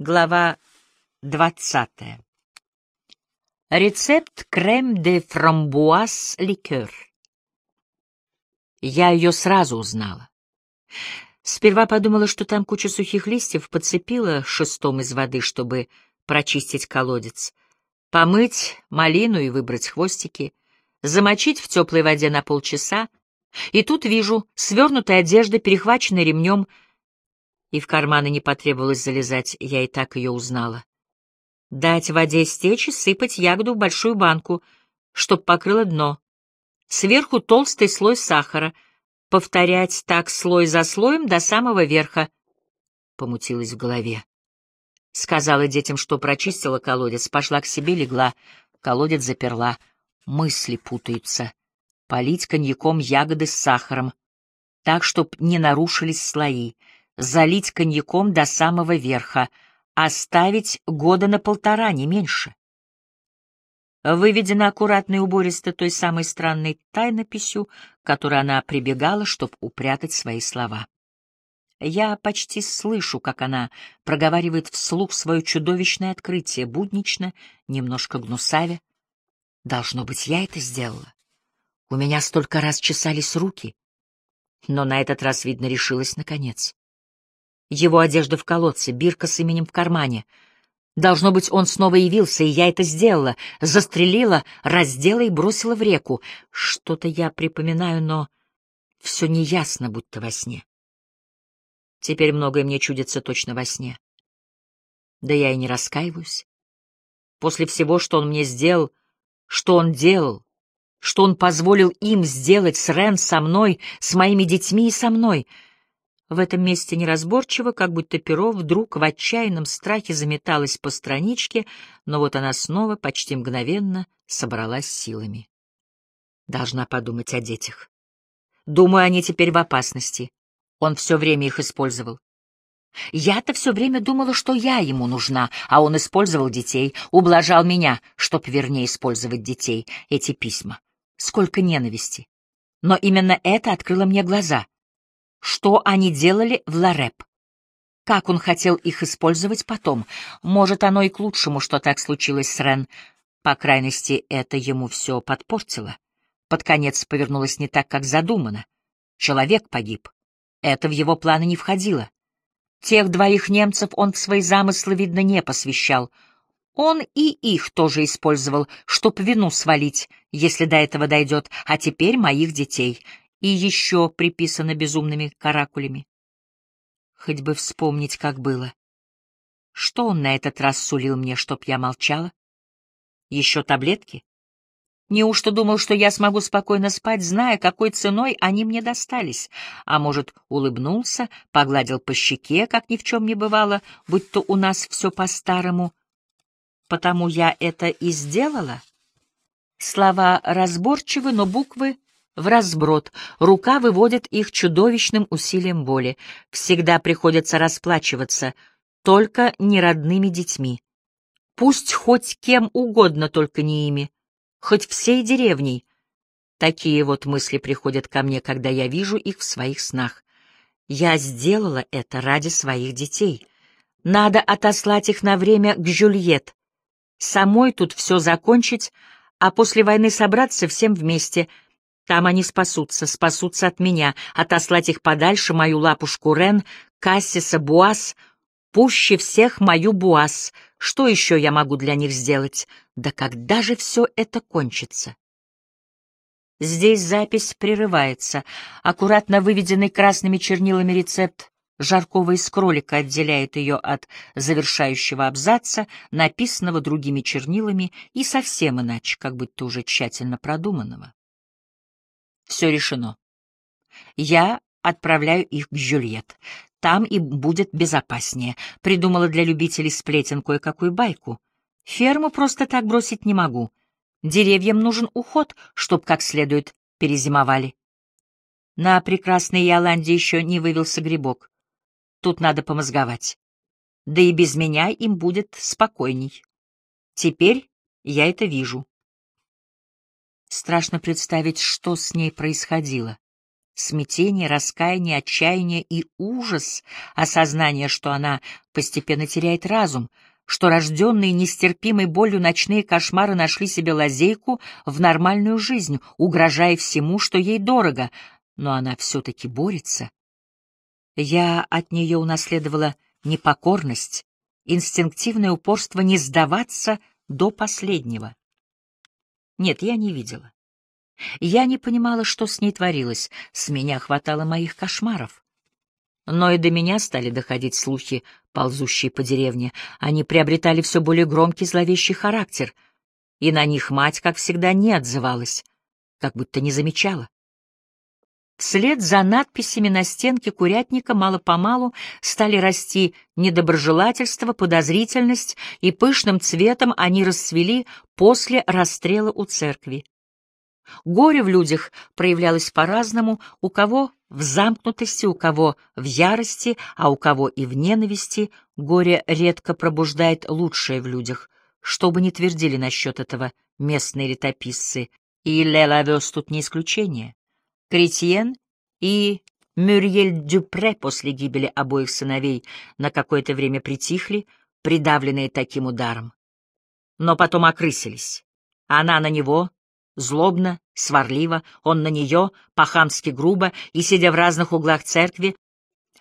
Глава двадцатая. Рецепт крем де фрамбуаз ликер. Я ее сразу узнала. Сперва подумала, что там куча сухих листьев, подцепила шестом из воды, чтобы прочистить колодец, помыть малину и выбрать хвостики, замочить в теплой воде на полчаса, и тут вижу свернутая одежда, перехваченная ремнем, и в карманы не потребовалось залезать, я и так ее узнала. Дать воде стечь и сыпать ягоду в большую банку, чтоб покрыло дно. Сверху толстый слой сахара, повторять так слой за слоем до самого верха. Помутилась в голове. Сказала детям, что прочистила колодец, пошла к себе, легла, колодец заперла. Мысли путаются. Полить коньяком ягоды с сахаром, так, чтоб не нарушились слои — залить коньяком до самого верха, оставить года на полтора, не меньше. Выведена аккуратно и убористо той самой странной тайнописью, которой она прибегала, чтобы упрятать свои слова. Я почти слышу, как она проговаривает вслух свое чудовищное открытие, буднично, немножко гнусавя. Должно быть, я это сделала. У меня столько раз чесались руки, но на этот раз, видно, решилась наконец. Его одежда в колодце, бирка с именем в кармане. Должно быть, он снова явился, и я это сделала. Застрелила, раздела и бросила в реку. Что-то я припоминаю, но все неясно, будто во сне. Теперь многое мне чудится точно во сне. Да я и не раскаиваюсь. После всего, что он мне сделал, что он делал, что он позволил им сделать с Рен со мной, с моими детьми и со мной — в этом месте неразборчиво, как будто перо вдруг в отчаянном страхе заметалось по страничке, но вот она снова почти мгновенно собралась силами. Должна подумать о детях. Думаю, они теперь в опасности. Он все время их использовал. Я-то все время думала, что я ему нужна, а он использовал детей, ублажал меня, чтоб вернее использовать детей, эти письма. Сколько ненависти. Но именно это открыло мне глаза — что они делали в Лареп. Как он хотел их использовать потом? Может, оно и к лучшему, что так случилось с Рен. По крайности, это ему все подпортило. Под конец повернулось не так, как задумано. Человек погиб. Это в его планы не входило. Тех двоих немцев он в свои замыслы, видно, не посвящал. Он и их тоже использовал, чтоб вину свалить, если до этого дойдет, а теперь моих детей и еще приписано безумными каракулями. Хоть бы вспомнить, как было. Что он на этот раз сулил мне, чтоб я молчала? Еще таблетки? Неужто думал, что я смогу спокойно спать, зная, какой ценой они мне достались? А может, улыбнулся, погладил по щеке, как ни в чем не бывало, будь то у нас все по-старому. Потому я это и сделала? Слова разборчивы, но буквы в разброд, рука выводит их чудовищным усилием боли. Всегда приходится расплачиваться, только не родными детьми. Пусть хоть кем угодно, только не ими, хоть всей деревней. Такие вот мысли приходят ко мне, когда я вижу их в своих снах. Я сделала это ради своих детей. Надо отослать их на время к Жюльет. Самой тут все закончить, а после войны собраться всем вместе — там они спасутся, спасутся от меня, отослать их подальше, мою лапушку Рен, Кассиса, Буас, пуще всех мою Буас. Что еще я могу для них сделать? Да когда же все это кончится? Здесь запись прерывается. Аккуратно выведенный красными чернилами рецепт жаркого из кролика отделяет ее от завершающего абзаца, написанного другими чернилами и совсем иначе, как будто уже тщательно продуманного. Все решено. Я отправляю их к Жюльет. Там и будет безопаснее. Придумала для любителей сплетен кое-какую байку. Ферму просто так бросить не могу. Деревьям нужен уход, чтоб как следует перезимовали. На прекрасной Иоланде еще не вывелся грибок. Тут надо помозговать. Да и без меня им будет спокойней. Теперь я это вижу. Страшно представить, что с ней происходило. смятение, раскаяние, отчаяние и ужас осознания, что она постепенно теряет разум, что рожденные нестерпимой болью ночные кошмары нашли себе лазейку в нормальную жизнь, угрожая всему, что ей дорого, но она все-таки борется. Я от нее унаследовала непокорность, инстинктивное упорство не сдаваться до последнего. Нет, я не видела. Я не понимала, что с ней творилось, с меня хватало моих кошмаров. Но и до меня стали доходить слухи, ползущие по деревне. Они приобретали все более громкий зловещий характер, и на них мать, как всегда, не отзывалась, как будто не замечала. Вслед за надписями на стенке курятника мало-помалу стали расти недоброжелательство, подозрительность, и пышным цветом они расцвели после расстрела у церкви. Горе в людях проявлялось по-разному, у кого в замкнутости, у кого в ярости, а у кого и в ненависти. Горе редко пробуждает лучшее в людях, что бы ни твердили насчет этого местные летописцы, и Лелавес тут не исключение. Кретьен и Мюрьель Дюпре после гибели обоих сыновей на какое-то время притихли, придавленные таким ударом. Но потом окрысились. Она на него, злобно, сварливо, он на нее, по-хамски грубо, и, сидя в разных углах церкви,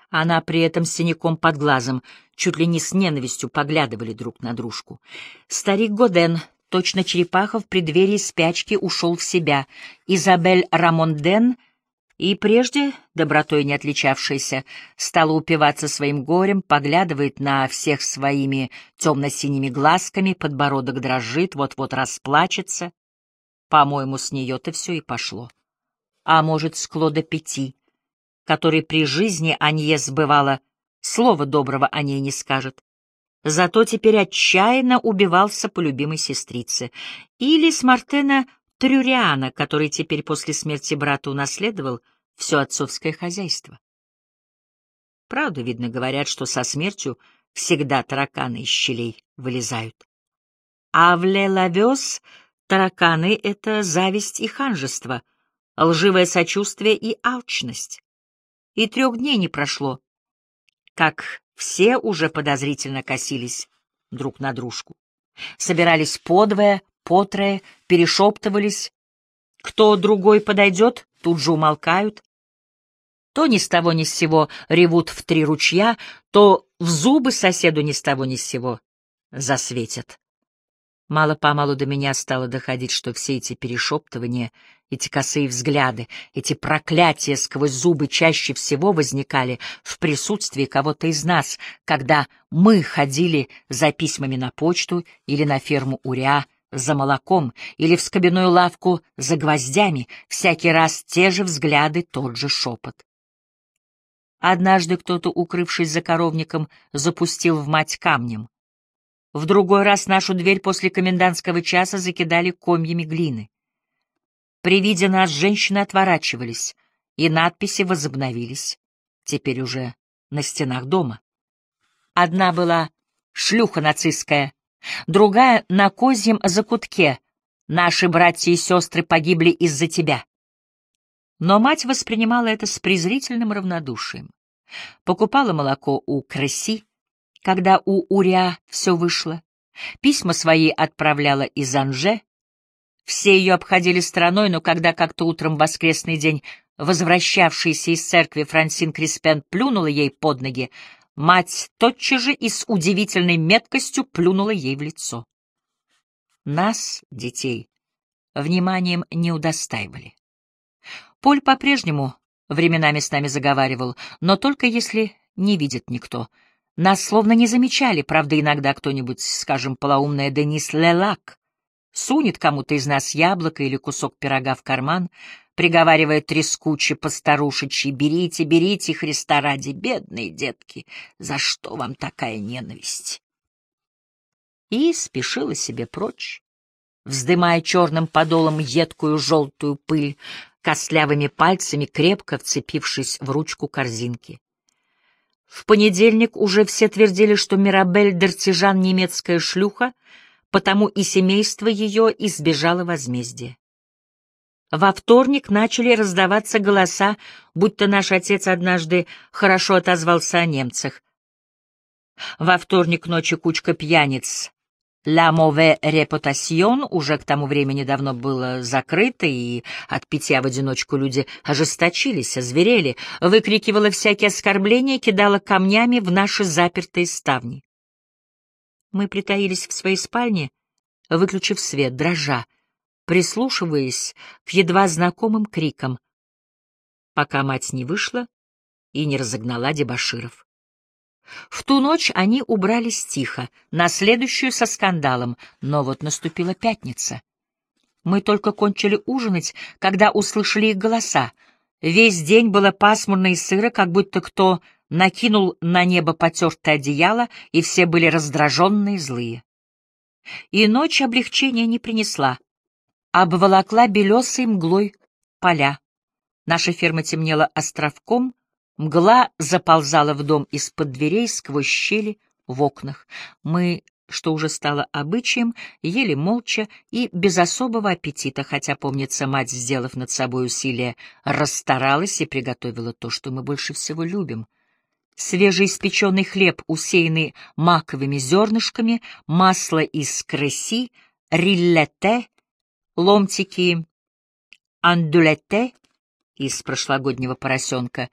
она при этом с синяком под глазом, чуть ли не с ненавистью поглядывали друг на дружку. Старик Годен точно черепаха в преддверии спячки ушел в себя. Изабель Рамонден, и прежде добротой не отличавшаяся, стала упиваться своим горем, поглядывает на всех своими темно-синими глазками, подбородок дрожит, вот-вот расплачется. По-моему, с нее-то все и пошло. А может, с Клода Пяти, который при жизни Аньес бывало, слова доброго о ней не скажет. Зато теперь отчаянно убивался по любимой сестрице. Или с Мартена Трюриана, который теперь после смерти брата унаследовал все отцовское хозяйство. Правду, видно, говорят, что со смертью всегда тараканы из щелей вылезают. А в Лелавес тараканы — это зависть и ханжество, лживое сочувствие и алчность. И трех дней не прошло, как все уже подозрительно косились друг на дружку. Собирались подвое, потрое, перешептывались. Кто другой подойдет, тут же умолкают. То ни с того ни с сего ревут в три ручья, то в зубы соседу ни с того ни с сего засветят. Мало-помалу до меня стало доходить, что все эти перешептывания, эти косые взгляды, эти проклятия сквозь зубы чаще всего возникали в присутствии кого-то из нас, когда мы ходили за письмами на почту или на ферму Уря за молоком или в скобяную лавку за гвоздями, всякий раз те же взгляды, тот же шепот. Однажды кто-то, укрывшись за коровником, запустил в мать камнем. В другой раз нашу дверь после комендантского часа закидали комьями глины. При виде нас женщины отворачивались, и надписи возобновились, теперь уже на стенах дома. Одна была «Шлюха нацистская», другая — «На козьем закутке», «Наши братья и сестры погибли из-за тебя». Но мать воспринимала это с презрительным равнодушием. Покупала молоко у Крыси, когда у Уря все вышло. Письма свои отправляла из Анже. Все ее обходили стороной, но когда как-то утром воскресный день возвращавшийся из церкви Франсин Криспен плюнула ей под ноги, мать тотчас же и с удивительной меткостью плюнула ей в лицо. Нас, детей, вниманием не удостаивали. Поль по-прежнему временами с нами заговаривал, но только если не видит никто — нас словно не замечали, правда, иногда кто-нибудь, скажем, полоумная Денис Лелак, сунет кому-то из нас яблоко или кусок пирога в карман, приговаривая трескуче постарушечьи, «Берите, берите, Христа ради, бедные детки, за что вам такая ненависть?» И спешила себе прочь, вздымая черным подолом едкую желтую пыль, костлявыми пальцами крепко вцепившись в ручку корзинки. В понедельник уже все твердили, что Мирабель Дертижан — немецкая шлюха, потому и семейство ее избежало возмездия. Во вторник начали раздаваться голоса, будто наш отец однажды хорошо отозвался о немцах. Во вторник ночью кучка пьяниц «La Mauvaise Reputation» уже к тому времени давно было закрыто, и от питья в одиночку люди ожесточились, озверели, выкрикивала всякие оскорбления, кидала камнями в наши запертые ставни. Мы притаились в своей спальне, выключив свет, дрожа, прислушиваясь к едва знакомым крикам, пока мать не вышла и не разогнала дебоширов. В ту ночь они убрались тихо, на следующую со скандалом, но вот наступила пятница. Мы только кончили ужинать, когда услышали их голоса. Весь день было пасмурно и сыро, как будто кто накинул на небо потертое одеяло, и все были раздраженные и злые. И ночь облегчения не принесла обволокла белесой мглой поля. Наша ферма темнела островком, мгла заползала в дом из-под дверей сквозь щели в окнах. Мы, что уже стало обычаем, ели молча и без особого аппетита, хотя, помнится, мать, сделав над собой усилие, расстаралась и приготовила то, что мы больше всего любим — свежеиспеченный хлеб, усеянный маковыми зернышками, масло из крыси, риллете ломтики андулете из прошлогоднего поросенка,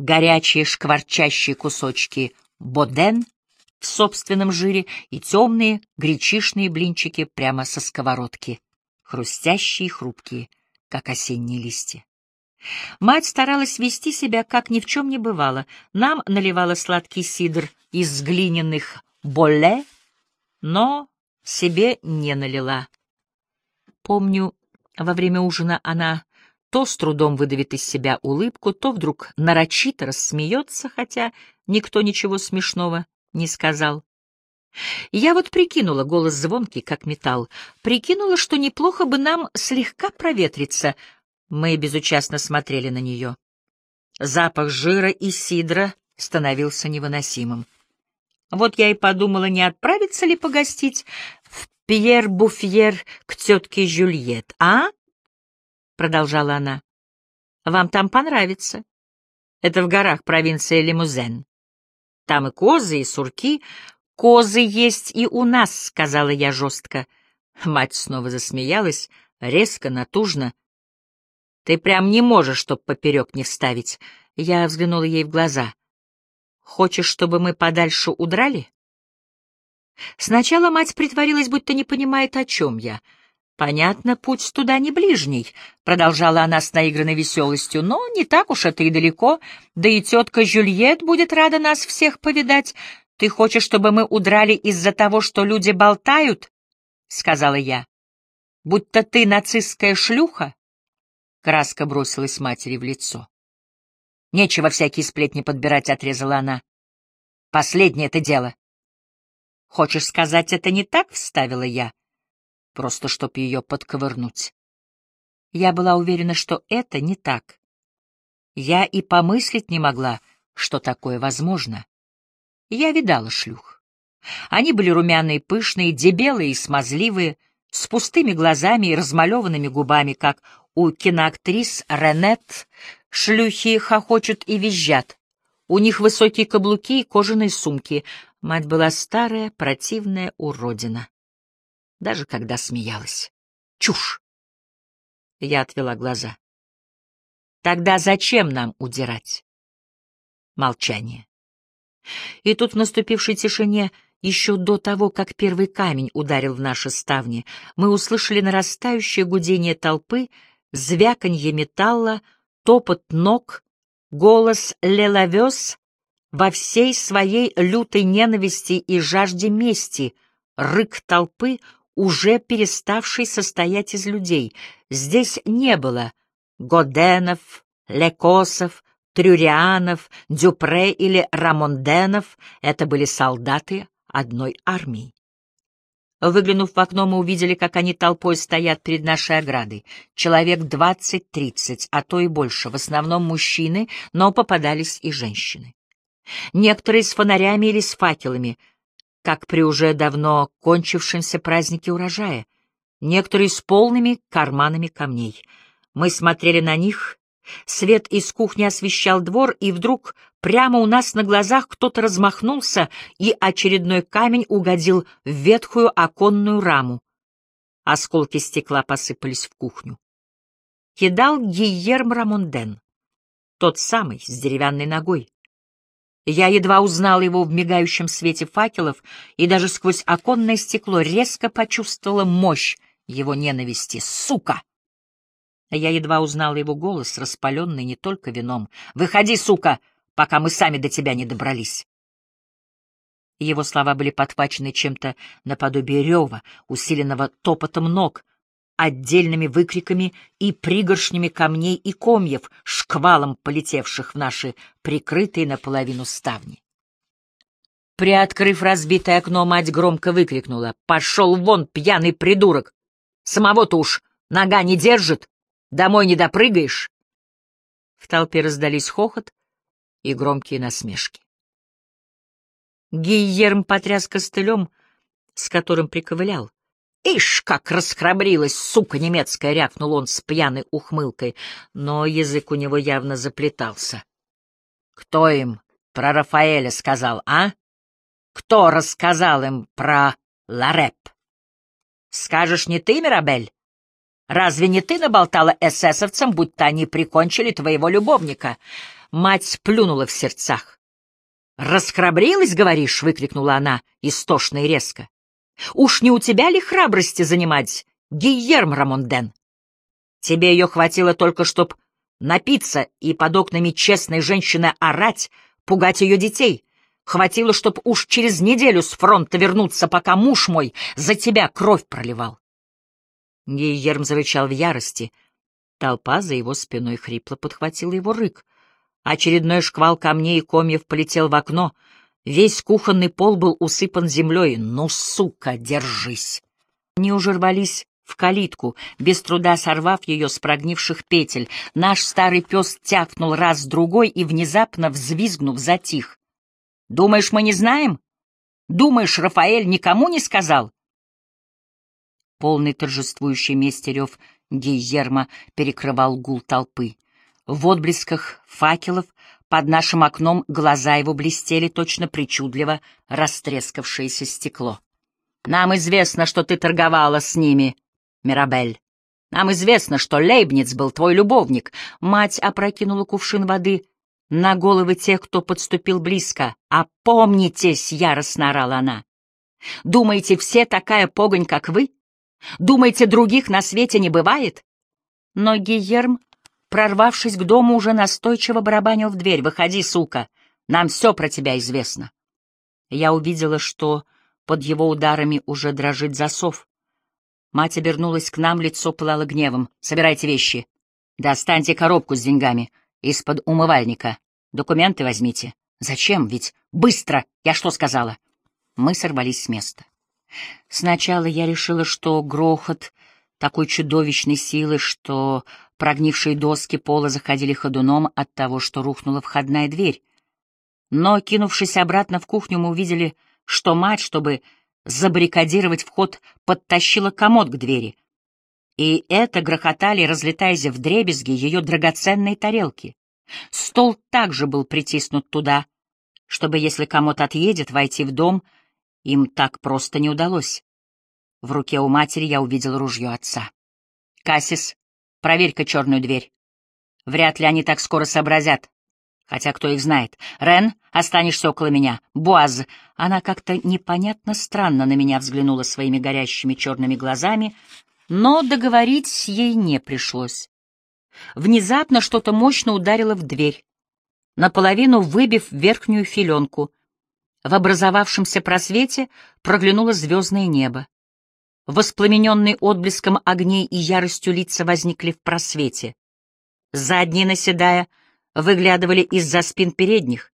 горячие шкварчащие кусочки боден в собственном жире и темные гречишные блинчики прямо со сковородки, хрустящие и хрупкие, как осенние листья. Мать старалась вести себя, как ни в чем не бывало. Нам наливала сладкий сидр из глиняных боле, но себе не налила. Помню, во время ужина она то с трудом выдавит из себя улыбку, то вдруг нарочито рассмеется, хотя никто ничего смешного не сказал. Я вот прикинула, голос звонкий, как металл, прикинула, что неплохо бы нам слегка проветриться. Мы безучастно смотрели на нее. Запах жира и сидра становился невыносимым. Вот я и подумала, не отправиться ли погостить в Пьер Буфьер к тетке Жюльет, а? Продолжала она. Вам там понравится. Это в горах провинции Лимузен. Там и козы, и сурки. Козы есть и у нас, сказала я жестко. Мать снова засмеялась, резко, натужно. Ты прям не можешь, чтоб поперек не вставить. Я взглянула ей в глаза. Хочешь, чтобы мы подальше удрали? Сначала мать притворилась, будто не понимает, о чем я. «Понятно, путь туда не ближний», — продолжала она с наигранной веселостью, «но не так уж это и далеко, да и тетка Жюльет будет рада нас всех повидать. Ты хочешь, чтобы мы удрали из-за того, что люди болтают?» — сказала я. «Будто ты нацистская шлюха?» Краска бросилась матери в лицо. «Нечего всякие сплетни подбирать», — отрезала она. «Последнее это дело. Хочешь сказать, это не так? — вставила я. Просто чтоб ее подковырнуть. Я была уверена, что это не так. Я и помыслить не могла, что такое возможно. Я видала шлюх. Они были румяные, пышные, дебелые и смазливые, с пустыми глазами и размалеванными губами, как у киноактрис Ренет. Шлюхи хохочут и визжат. У них высокие каблуки и кожаные сумки, Мать была старая, противная уродина. Даже когда смеялась. Чушь! Я отвела глаза. Тогда зачем нам удирать? Молчание. И тут в наступившей тишине, еще до того, как первый камень ударил в наши ставни, мы услышали нарастающее гудение толпы, звяканье металла, топот ног, голос леловес во всей своей лютой ненависти и жажде мести, рык толпы, уже переставший состоять из людей. Здесь не было Годенов, Лекосов, Трюрианов, Дюпре или Рамонденов, это были солдаты одной армии. Выглянув в окно, мы увидели, как они толпой стоят перед нашей оградой. Человек двадцать-тридцать, а то и больше, в основном мужчины, но попадались и женщины. Некоторые с фонарями или с факелами, как при уже давно кончившемся празднике урожая, некоторые с полными карманами камней. Мы смотрели на них, свет из кухни освещал двор, и вдруг прямо у нас на глазах кто-то размахнулся, и очередной камень угодил в ветхую оконную раму. Осколки стекла посыпались в кухню. Кидал Гийерм Рамонден, тот самый, с деревянной ногой. Я едва узнал его в мигающем свете факелов и даже сквозь оконное стекло резко почувствовала мощь его ненависти. Сука! Я едва узнал его голос, распаленный не только вином. «Выходи, сука, пока мы сами до тебя не добрались!» Его слова были подхвачены чем-то наподобие рева, усиленного топотом ног, отдельными выкриками и пригоршнями камней и комьев, шквалом полетевших в наши прикрытые наполовину ставни. Приоткрыв разбитое окно, мать громко выкрикнула. «Пошел вон, пьяный придурок! Самого-то уж нога не держит! Домой не допрыгаешь!» В толпе раздались хохот и громкие насмешки. Гийерм потряс костылем, с которым приковылял. «Ишь, как расхрабрилась, сука немецкая!» — рявкнул он с пьяной ухмылкой, но язык у него явно заплетался. «Кто им про Рафаэля сказал, а? Кто рассказал им про Лареп? Скажешь, не ты, Мирабель? Разве не ты наболтала эсэсовцам, будто они прикончили твоего любовника?» Мать плюнула в сердцах. «Расхрабрилась, говоришь?» — выкрикнула она, истошно и резко. Уж не у тебя ли храбрости занимать, Гийерм Рамонден? Тебе ее хватило только, чтоб напиться и под окнами честной женщины орать, пугать ее детей. Хватило, чтоб уж через неделю с фронта вернуться, пока муж мой за тебя кровь проливал. Гийерм зарычал в ярости. Толпа за его спиной хрипло подхватила его рык. Очередной шквал камней и комьев полетел в окно — Весь кухонный пол был усыпан землей. Ну, сука, держись! Они уже рвались в калитку, без труда сорвав ее с прогнивших петель. Наш старый пес тякнул раз-другой и, внезапно взвизгнув, затих. «Думаешь, мы не знаем? Думаешь, Рафаэль никому не сказал?» Полный торжествующий мести рев перекрывал гул толпы. В отблесках факелов под нашим окном глаза его блестели точно причудливо растрескавшееся стекло. «Нам известно, что ты торговала с ними, Мирабель. Нам известно, что Лейбниц был твой любовник». Мать опрокинула кувшин воды на головы тех, кто подступил близко. «Опомнитесь!» — яростно орала она. «Думаете, все такая погонь, как вы? Думаете, других на свете не бывает?» Но Гиерм прорвавшись к дому, уже настойчиво барабанил в дверь. «Выходи, сука! Нам все про тебя известно!» Я увидела, что под его ударами уже дрожит засов. Мать обернулась к нам, лицо пылало гневом. «Собирайте вещи. Достаньте коробку с деньгами из-под умывальника. Документы возьмите. Зачем? Ведь быстро! Я что сказала?» Мы сорвались с места. Сначала я решила, что грохот такой чудовищной силы, что Прогнившие доски пола заходили ходуном от того, что рухнула входная дверь. Но, кинувшись обратно в кухню, мы увидели, что мать, чтобы забаррикадировать вход, подтащила комод к двери. И это грохотали, разлетаясь в дребезги, ее драгоценные тарелки. Стол также был притиснут туда, чтобы, если комод отъедет, войти в дом, им так просто не удалось. В руке у матери я увидел ружье отца. Кассис Проверь-ка черную дверь. Вряд ли они так скоро сообразят. Хотя кто их знает. Рен, останешься около меня. Буаз. Она как-то непонятно странно на меня взглянула своими горящими черными глазами, но договорить ей не пришлось. Внезапно что-то мощно ударило в дверь, наполовину выбив верхнюю филенку. В образовавшемся просвете проглянуло звездное небо. Воспламененные отблеском огней и яростью лица возникли в просвете. Задние, наседая, выглядывали из-за спин передних.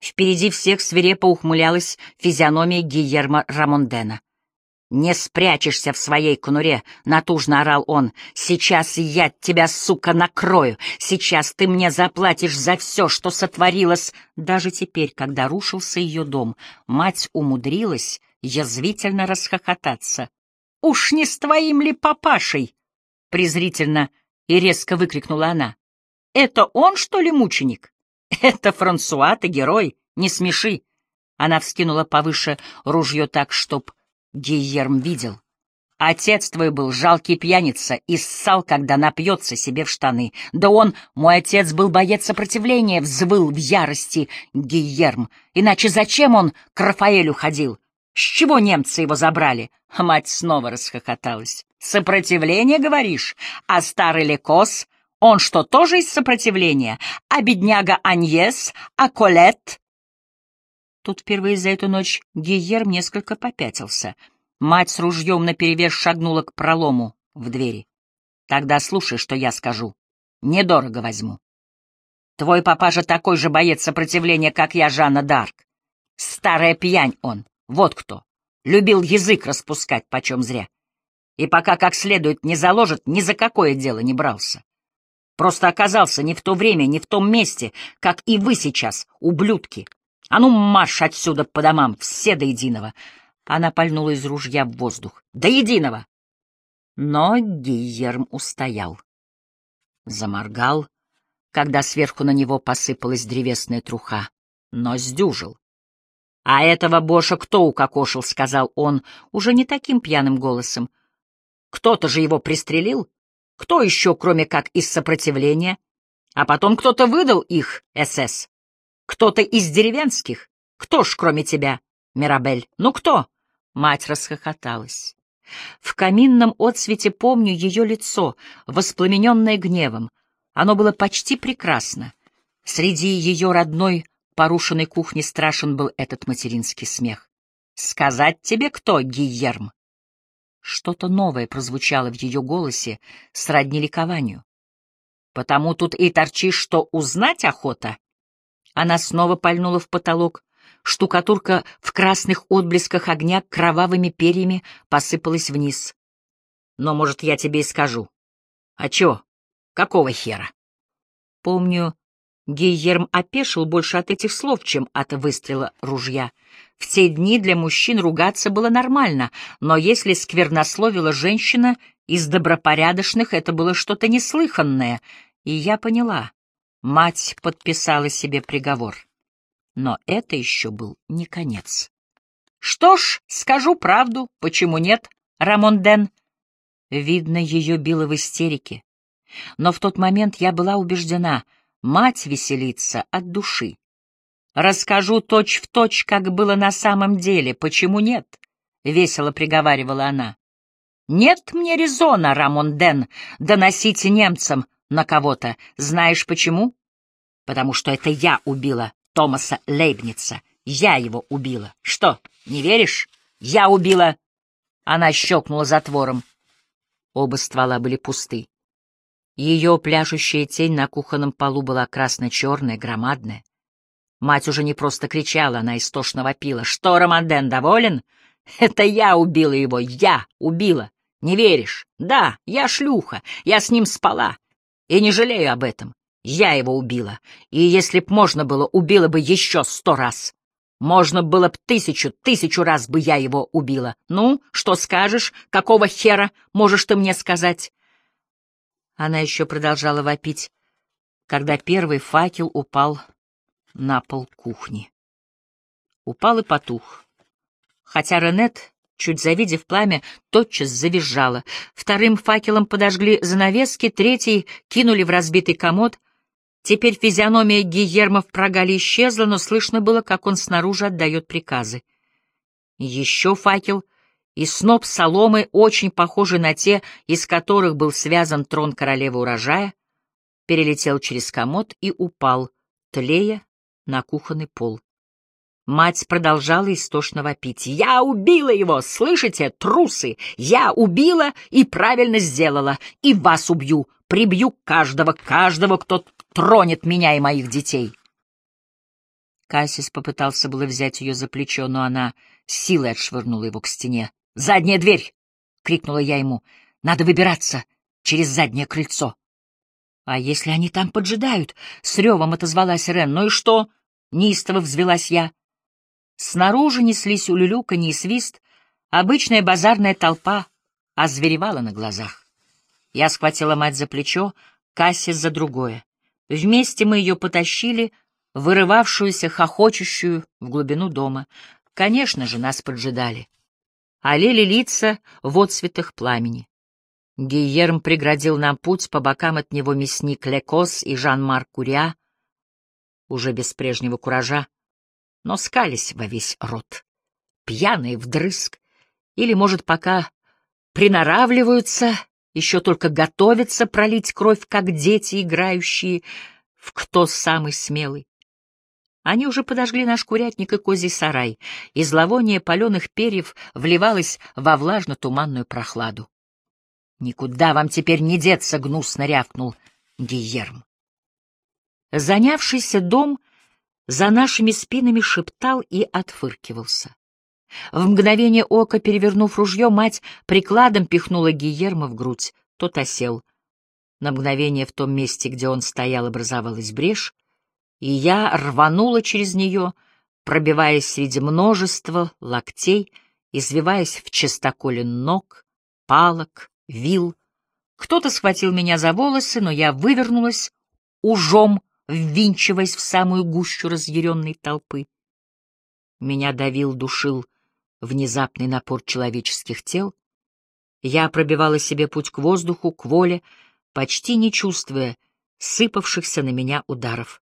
Впереди всех свирепо ухмылялась физиономия Гийерма Рамондена. «Не спрячешься в своей конуре!» — натужно орал он. «Сейчас я тебя, сука, накрою! Сейчас ты мне заплатишь за все, что сотворилось!» Даже теперь, когда рушился ее дом, мать умудрилась язвительно расхохотаться. Уж не с твоим ли папашей? Презрительно И резко выкрикнула она. «Это он, что ли, мученик? Это Франсуа, ты герой, не смеши!» Она вскинула повыше ружье так, чтоб Гийерм видел. Отец твой был жалкий пьяница и ссал, когда напьется себе в штаны. Да он, мой отец, был боец сопротивления, взвыл в ярости Гийерм. Иначе зачем он к Рафаэлю ходил? С чего немцы его забрали? Мать снова расхохоталась. Сопротивление, говоришь? А старый Лекос? Он что, тоже из сопротивления? А бедняга Аньес? А Колет? Тут впервые за эту ночь Гийерм несколько попятился — Мать с ружьем наперевес шагнула к пролому в двери. Тогда слушай, что я скажу. Недорого возьму. Твой папаша такой же боец сопротивления, как я, Жанна Дарк. Старая пьянь он, вот кто. Любил язык распускать почем зря. И пока как следует не заложит, ни за какое дело не брался. Просто оказался не в то время, не в том месте, как и вы сейчас, ублюдки. А ну марш отсюда по домам, все до единого. Она пальнула из ружья в воздух. «До единого!» Но Гийерм устоял. Заморгал, когда сверху на него посыпалась древесная труха, но сдюжил. «А этого Боша кто укокошил?» — сказал он, уже не таким пьяным голосом. «Кто-то же его пристрелил? Кто еще, кроме как из сопротивления? А потом кто-то выдал их, СС. Кто-то из деревенских? Кто ж, кроме тебя, Мирабель? Ну кто?» Мать расхохоталась. В каминном отсвете помню ее лицо, воспламененное гневом. Оно было почти прекрасно. Среди ее родной порушенной кухни страшен был этот материнский смех. «Сказать тебе кто, Гийерм?» Что-то новое прозвучало в ее голосе, сродни ликованию. «Потому тут и торчишь, что узнать охота?» Она снова пальнула в потолок, Штукатурка в красных отблесках огня кровавыми перьями посыпалась вниз. Но, может, я тебе и скажу. А чё? Какого хера? Помню, Гейерм опешил больше от этих слов, чем от выстрела ружья. В те дни для мужчин ругаться было нормально, но если сквернословила женщина из добропорядочных, это было что-то неслыханное, и я поняла. Мать подписала себе приговор. Но это еще был не конец. «Что ж, скажу правду, почему нет, Рамон Ден?» Видно, ее било в истерике. Но в тот момент я была убеждена, мать веселится от души. «Расскажу точь-в-точь, точь, как было на самом деле, почему нет?» — весело приговаривала она. «Нет мне резона, Рамон Ден, доносить немцам на кого-то. Знаешь почему? Потому что это я убила Томаса Лейбница. Я его убила. Что, не веришь? Я убила. Она щелкнула затвором. Оба ствола были пусты. Ее пляшущая тень на кухонном полу была красно-черная, громадная. Мать уже не просто кричала, она истошно вопила. «Что, Романден, доволен? Это я убила его, я убила. Не веришь? Да, я шлюха, я с ним спала. И не жалею об этом. Я его убила, и если б можно было, убила бы еще сто раз. Можно было б тысячу, тысячу раз бы я его убила. Ну, что скажешь? Какого хера можешь ты мне сказать? Она еще продолжала вопить, когда первый факел упал на пол кухни. Упал и потух. Хотя Ренет, чуть завидев пламя, тотчас завизжала. Вторым факелом подожгли занавески, третий кинули в разбитый комод, Теперь физиономия Гиерма в прогале исчезла, но слышно было, как он снаружи отдает приказы. Еще факел и сноп соломы, очень похожий на те, из которых был связан трон королевы урожая, перелетел через комод и упал, тлея на кухонный пол. Мать продолжала истошно вопить. «Я убила его! Слышите, трусы! Я убила и правильно сделала! И вас убью! Прибью каждого, каждого, кто тронет меня и моих детей. Кассис попытался было взять ее за плечо, но она силой отшвырнула его к стене. «Задняя дверь!» — крикнула я ему. «Надо выбираться через заднее крыльцо». «А если они там поджидают?» — с ревом отозвалась Рен. «Ну и что?» — неистово взвелась я. Снаружи неслись улюлюканье и свист. Обычная базарная толпа озверевала на глазах. Я схватила мать за плечо, Кассис за другое. Вместе мы ее потащили, вырывавшуюся, хохочущую, в глубину дома. Конечно же, нас поджидали. Олели лица в отцветах пламени. Гийерм преградил нам путь, по бокам от него мясник Лекос и Жан-Марк Куря, уже без прежнего куража, но скались во весь рот, пьяные вдрызг, или, может, пока приноравливаются, еще только готовятся пролить кровь, как дети, играющие в «Кто самый смелый?». Они уже подожгли наш курятник и козий сарай, и зловоние паленых перьев вливалось во влажно-туманную прохладу. «Никуда вам теперь не деться!» — гнусно рявкнул Гиерм. Занявшийся дом за нашими спинами шептал и отфыркивался. В мгновение ока, перевернув ружье, мать прикладом пихнула Гиерма в грудь. Тот осел. На мгновение в том месте, где он стоял, образовалась брешь, и я рванула через нее, пробиваясь среди множества локтей, извиваясь в чистоколе ног, палок, вил. Кто-то схватил меня за волосы, но я вывернулась, ужом ввинчиваясь в самую гущу разъяренной толпы. Меня давил, душил внезапный напор человеческих тел. Я пробивала себе путь к воздуху, к воле, почти не чувствуя сыпавшихся на меня ударов.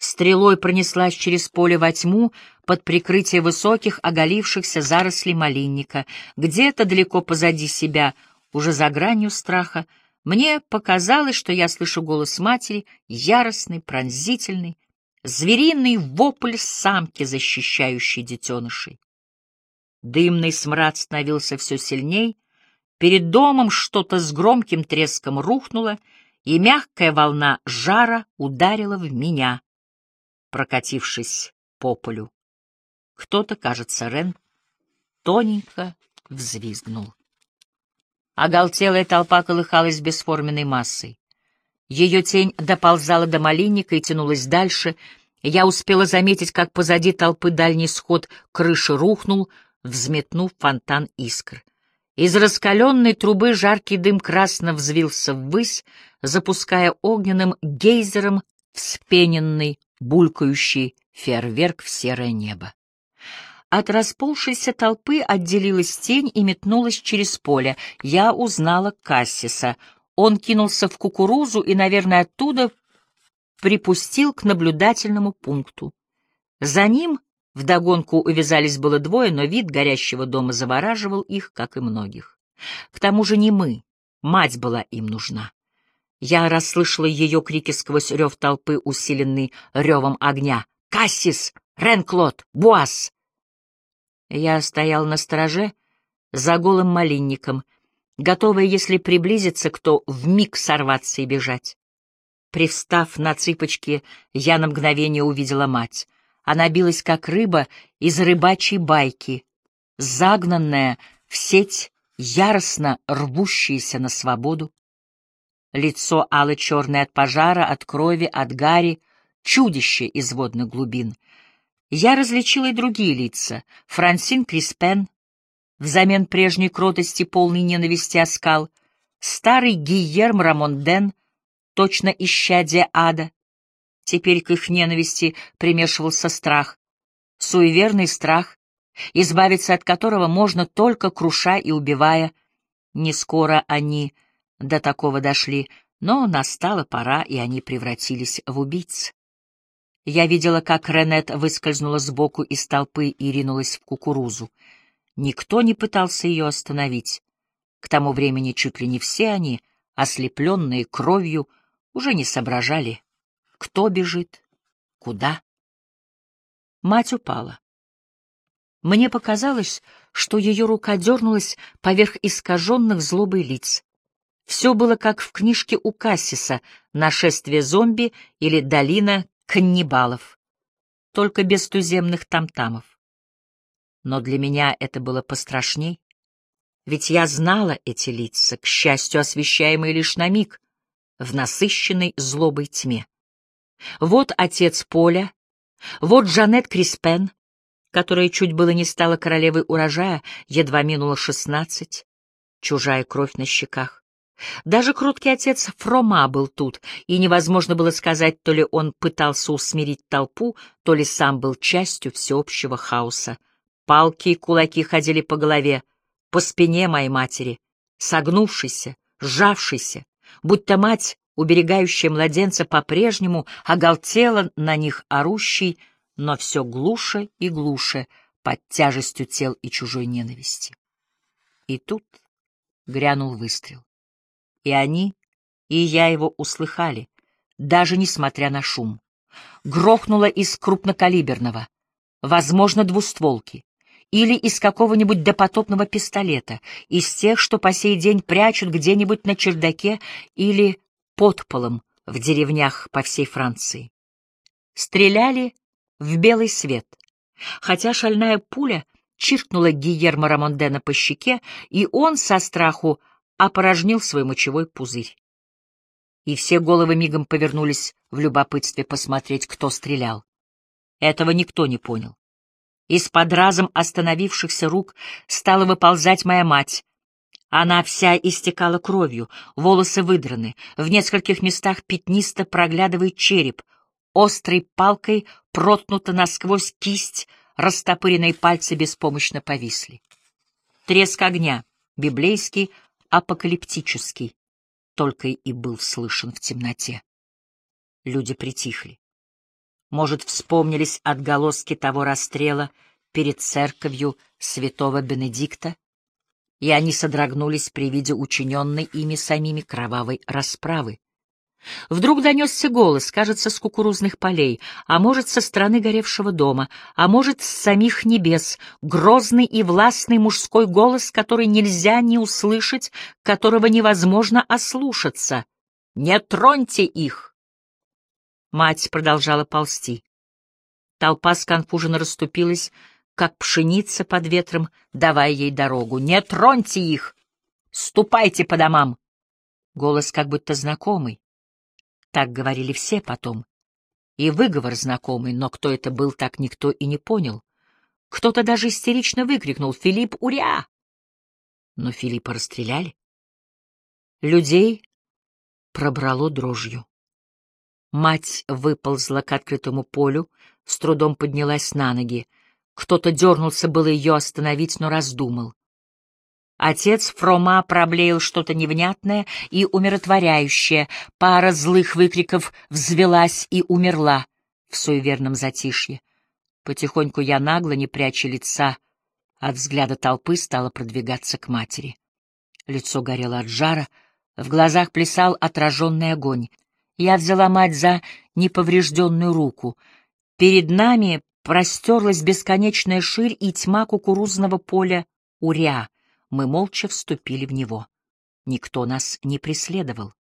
Стрелой пронеслась через поле во тьму под прикрытие высоких, оголившихся зарослей малинника. Где-то далеко позади себя — уже за гранью страха, мне показалось, что я слышу голос матери, яростный, пронзительный, звериный вопль самки, защищающей детенышей. Дымный смрад становился все сильней, перед домом что-то с громким треском рухнуло, и мягкая волна жара ударила в меня, прокатившись по полю. Кто-то, кажется, Рен, тоненько взвизгнул. Оголтелая толпа колыхалась бесформенной массой. Ее тень доползала до малинника и тянулась дальше. Я успела заметить, как позади толпы дальний сход крыши рухнул, взметнув фонтан искр. Из раскаленной трубы жаркий дым красно взвился ввысь, запуская огненным гейзером вспененный, булькающий фейерверк в серое небо. От расползшейся толпы отделилась тень и метнулась через поле. Я узнала Кассиса. Он кинулся в кукурузу и, наверное, оттуда припустил к наблюдательному пункту. За ним вдогонку увязались было двое, но вид горящего дома завораживал их, как и многих. К тому же не мы, мать была им нужна. Я расслышала ее крики сквозь рев толпы, усиленный ревом огня. «Кассис! Ренклот! Буас!» Я стоял на стороже за голым малинником, готовая, если приблизиться, кто вмиг сорваться и бежать. Привстав на цыпочки, я на мгновение увидела мать. Она билась, как рыба из рыбачьей байки, загнанная в сеть, яростно рвущаяся на свободу. Лицо ало-черное от пожара, от крови, от гари, чудище из водных глубин — я различила и другие лица. Франсин Криспен, взамен прежней кротости, полной ненависти оскал, старый Гийерм Рамонден, точно исчадие ада. Теперь к их ненависти примешивался страх, суеверный страх, избавиться от которого можно только круша и убивая. Не скоро они до такого дошли, но настала пора, и они превратились в убийц. Я видела, как Ренет выскользнула сбоку из толпы и ринулась в кукурузу. Никто не пытался ее остановить. К тому времени чуть ли не все они, ослепленные кровью, уже не соображали, кто бежит, куда. Мать упала. Мне показалось, что ее рука дернулась поверх искаженных злобой лиц. Все было как в книжке у Кассиса «Нашествие зомби» или «Долина каннибалов, только без туземных тамтамов. Но для меня это было пострашней, ведь я знала эти лица, к счастью, освещаемые лишь на миг, в насыщенной злобой тьме. Вот отец Поля, вот Жанет Криспен, которая чуть было не стала королевой урожая, едва минула шестнадцать, чужая кровь на щеках. Даже круткий отец Фрома был тут, и невозможно было сказать, то ли он пытался усмирить толпу, то ли сам был частью всеобщего хаоса. Палки и кулаки ходили по голове, по спине моей матери, согнувшейся, сжавшейся, будто мать, уберегающая младенца, по-прежнему оголтела на них орущей, но все глуше и глуше под тяжестью тел и чужой ненависти. И тут грянул выстрел. И они, и я его услыхали, даже несмотря на шум. Грохнуло из крупнокалиберного, возможно, двустволки, или из какого-нибудь допотопного пистолета, из тех, что по сей день прячут где-нибудь на чердаке или под полом в деревнях по всей Франции. Стреляли в белый свет, хотя шальная пуля чиркнула Гиермо Рамондена по щеке, и он со страху опорожнил свой мочевой пузырь. И все головы мигом повернулись в любопытстве посмотреть, кто стрелял. Этого никто не понял. Из-под разом остановившихся рук стала выползать моя мать. Она вся истекала кровью, волосы выдраны, в нескольких местах пятнисто проглядывает череп, острой палкой проткнута насквозь кисть, растопыренные пальцы беспомощно повисли. Треск огня, библейский, апокалиптический, только и был слышен в темноте. Люди притихли. Может, вспомнились отголоски того расстрела перед церковью святого Бенедикта, и они содрогнулись при виде учиненной ими самими кровавой расправы. Вдруг донесся голос, кажется, с кукурузных полей, а может, со стороны горевшего дома, а может, с самих небес, грозный и властный мужской голос, который нельзя не услышать, которого невозможно ослушаться. «Не троньте их!» Мать продолжала ползти. Толпа сконфуженно расступилась, как пшеница под ветром, давая ей дорогу. «Не троньте их! Ступайте по домам!» Голос как будто знакомый. Так говорили все потом. И выговор знакомый, но кто это был, так никто и не понял. Кто-то даже истерично выкрикнул «Филипп, уря!» Но Филиппа расстреляли. Людей пробрало дрожью. Мать выползла к открытому полю, с трудом поднялась на ноги. Кто-то дернулся было ее остановить, но раздумал. Отец Фрома проблеял что-то невнятное и умиротворяющее. Пара злых выкриков взвелась и умерла в суеверном затишье. Потихоньку я нагло, не пряча лица, от взгляда толпы стала продвигаться к матери. Лицо горело от жара, в глазах плясал отраженный огонь. Я взяла мать за неповрежденную руку. Перед нами простерлась бесконечная ширь и тьма кукурузного поля Уря — мы молча вступили в него. Никто нас не преследовал.